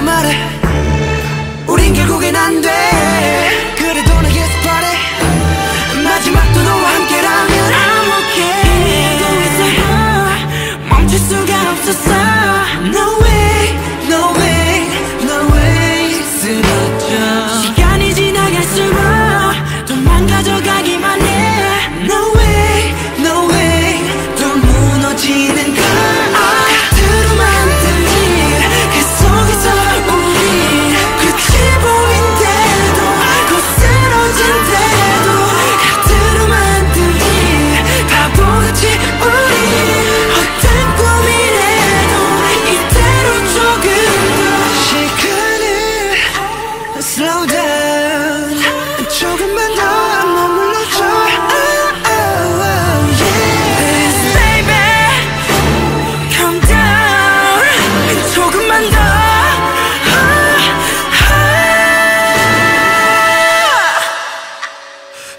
말해. 우린 결국엔 안돼. 조금만 더 머물러줘 oh, oh, oh, yeah. Please baby calm down 조금만 더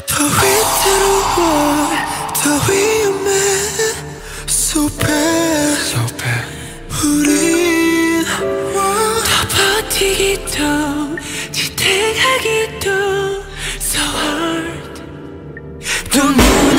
더 위태로워 더 위험해 So bad, so bad. 우린 더 버티기도 지탱하기도 so hard. To move